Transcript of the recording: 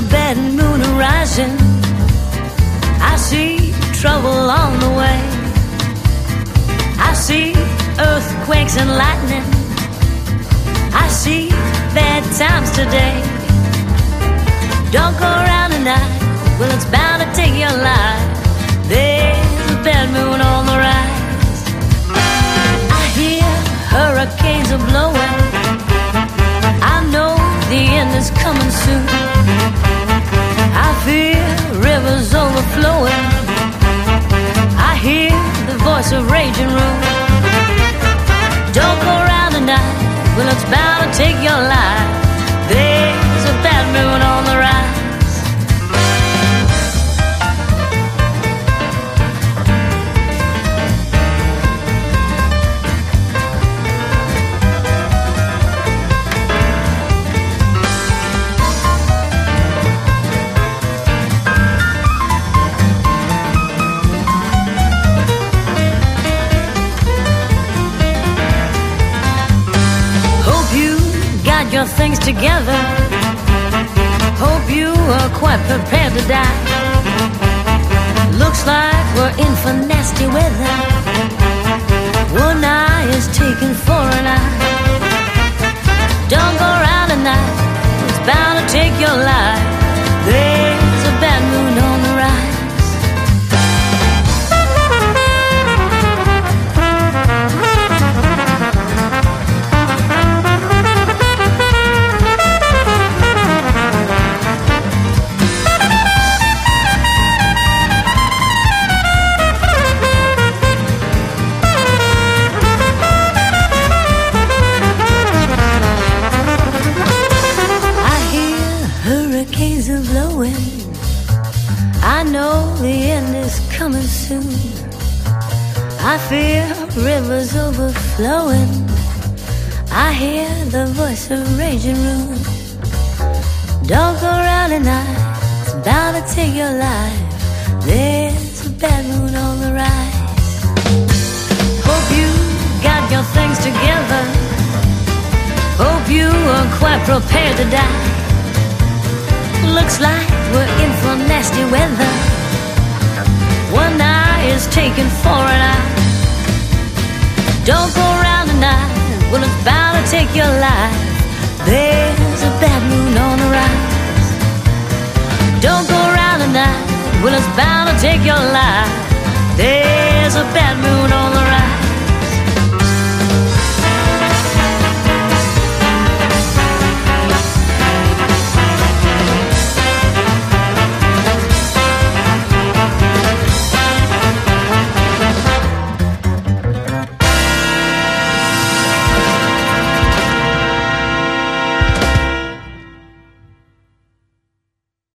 the bed moon arising. I see trouble on the way. I see earthquakes and lightning. I see bad times today. Don't go around tonight. Well, it's bound to take your life. There's a bad moon on the rise. I hear hurricanes are blowing. I know the end is coming soon. Voice of raging room. Don't go around tonight, well, it's bound to take your life. There's a bad moon together. Hope you are quite prepared to die. Looks like we're in for nasty weather. One eye is taken for an eye. Don't go around at night, it's bound to take your life. Are blowing. I know the end is coming soon. I fear rivers overflowing. I hear the voice of raging room. Don't go around at night, it's bound to take your life. There's a bad moon on the rise. Hope you got your things together. Hope you are quite prepared to die. Looks like we're in for nasty weather. One eye is taken for an eye. Don't go around tonight, well, it's bound to take your life. There's a bad moon on the rise. Don't go around tonight, well, it's bound to take your life. There's a bad moon on the rise.